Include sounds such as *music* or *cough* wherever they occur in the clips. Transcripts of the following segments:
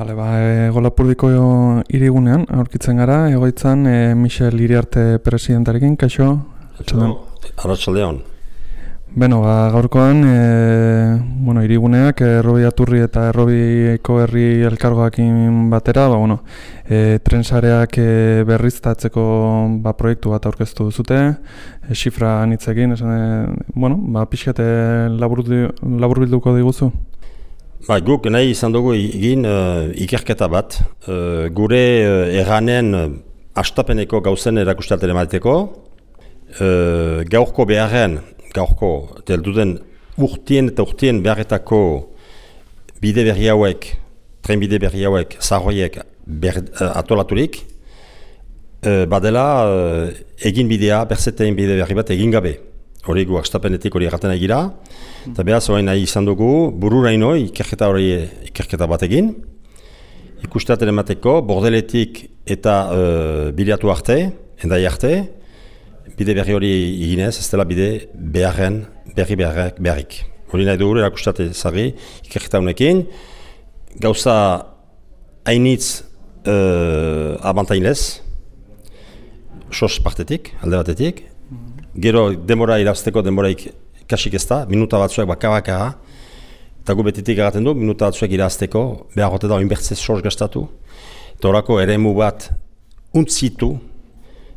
Bale, ba, e, golapurdiko irigunean, aurkitzen gara, egoitzan e, Michel Iriarte presidentarekin, kaixo? Arratxaldeon. Beno, ba, gaurkoan, e, bueno, iriguneak, errobi aturri eta errobiko herri elkargoakin batera, ba, bueno, e, trensareak e, berriztatzeko ba, proiektu bat aurkeztu zute, e, xifra anitzekin, esan, e, bueno, ba, pixkate labur, labur bilduko diguzu? Ba, guk nahi izan dugu egin uh, ikerketa bat, uh, gure uh, erranen uh, astapeneko gauzen erakustatele mateko, uh, gaurko beharren, gaurko, delduden urtien eta urtien beharretako bide berri hauek, tren bide berri hauek, zahoiek ber, uh, atolaturik, uh, badela uh, egin bidea, berzetein bide berri bat egin gabe hori gu akstapenetik hori erraten egira, eta behaz hori nahi izan dugu, bururaino ikerketa hori ikerketa bat egin, ikustaten emateko, bordeletik eta uh, biliatu arte, endai arte, bide berri hori eginez, ez dela bide beharren, berri beharrik. beharrik. Hori nahi dugu, erakustate zari, ikerketa honekin, gauza hainitz uh, abantainez, sos partetik, alde batetik, gero demora irazteko demoraik kasik ez da, minuta batzuek bakabaka, eta gu betitik agaten du, minuta batzuek irazteko, behar gote da inbertzez soz gastatu, eta horako ere bat untzitu,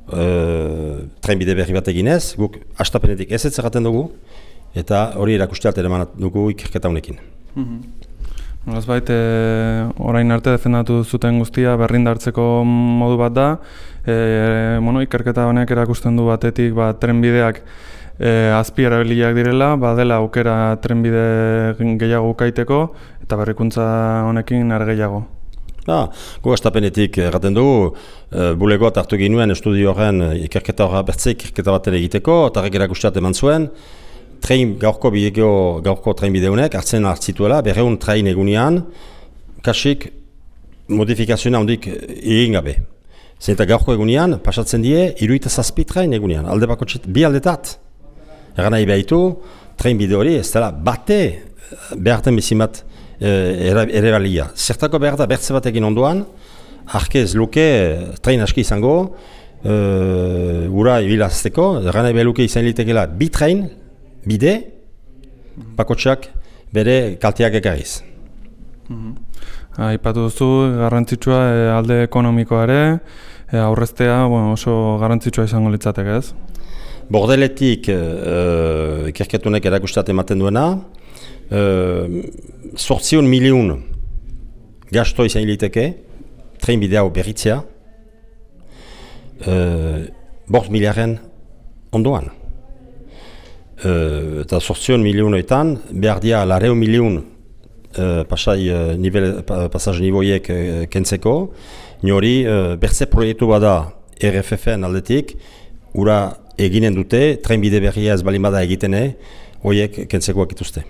uh, trenbide berri bat eginez, guk astapenetik ez ez dugu, eta hori erakusteat ere dugu ikerketa honekin. Mm -hmm. Nolaz baita, e, orain arte defendatu zuten guztia berrindartzeko modu bat da, e, bueno, ikerketa honek erakusten du batetik ba, trenbideak e, azpi erabiliak direla, badela aukera trenbide gehiago ukaiteko eta berrikuntza honekin are gehiago. Ba, gu astapenetik erraten dugu, e, bulegoat hartu ginuen estudio horren ikerketa horra bertze ikerketa baten egiteko, eta regera guztiat eman zuen, train, gaurko bideo, gaurko train bideunek hartzen hartzituela, berreun train egunian, kasik modifikazioa handik egin gabe. Zenta gaurko egunean, pasatzen die, iruita zazpi train egunean, alde bako txet, bi aldetat. Egan nahi behitu, train bide hori, ez dela, bate beharten bizimat eh, ere balia. Zertako behar da bertze bat egin ondoan, arkez luke, train aski izango, uh, ura ibilazteko, egan nahi behiluke izan litekela, bi train, bide, bako bere kalteak ekarriz. Mm Aipatu duzu, garrantzitsua eh, alde ekonomikoa ere, e, aurreztea bueno, oso garrantzitsua izango litzateke ez? Bordeletik uh, eh, ikerketunek erakustat ematen duena, uh, sortzion miliun gasto izan liteke, tren bidea berritzea, uh, bort miliaren ondoan. Uh, eta sortzion miliunoetan, behar dia lareo miliun uh, pasai uh, nivel, pasaj nivoiek uh, kentzeko, Nori, uh, berze proiektu bada RFF-en aldetik, ura eginen dute, trenbide berria ez bada egitene, horiek kentzekoak ituzte.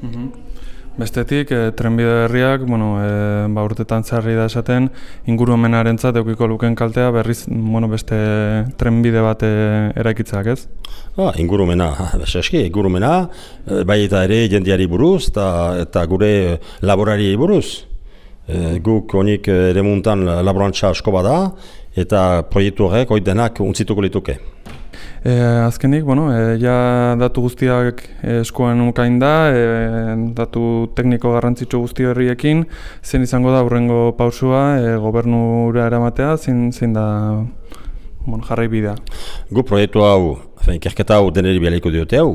Mm Bestetik, e, trenbide berriak, bueno, e, ba, urtetan zerri da esaten, ingurumenaren zat, eukiko luken kaltea, berriz, bueno, beste trenbide bat eraikitzak, ez? Ah, ingurumena, *laughs* eski, ingurumena, bai eta ere jendiari buruz, eta gure laborari buruz. E, guk honik ere muntan laborantza asko bada eta proiektu horrek hori denak untzituko lituke. E, azkenik, bueno, e, ja datu guztiak eskoan ukain da, e, datu tekniko garrantzitsu guzti horriekin, zen izango da urrengo pausua e, gobernura eramatea, zein, zein da bon, jarrai bidea. Gu proiektu hau, ikerketa hau deneri bialiko diote hau,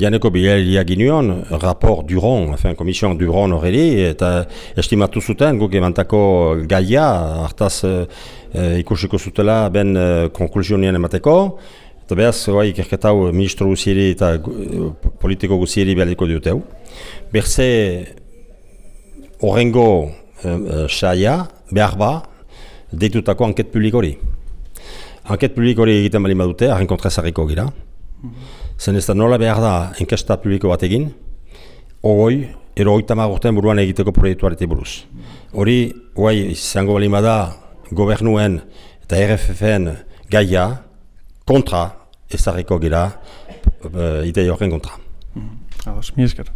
dianeko bialia ginion, rapor Duron, fin, komision Duron horreli, eta estimatu zuten, guk emantako gaia, hartaz uh, ikusiko zutela ben uh, konklusionien emateko, eta behaz, bai, ikerketa ministro guzieri eta politiko guzieri bialiko diote hau. Berze, horrengo uh, saia, behar ba, deitutako anket publik hori. Anket publik hori egiten bali badute, arren kontrezarriko gira. Zen ez da nola behar da enkesta publiko bat egin, ogoi, ero oita magurten buruan egiteko proiektu buruz. Hori, guai, izango bali bada, gobernuen eta RFFN gaia kontra ezarriko gira, uh, idei horren kontra. Mm. Ados, mi esker.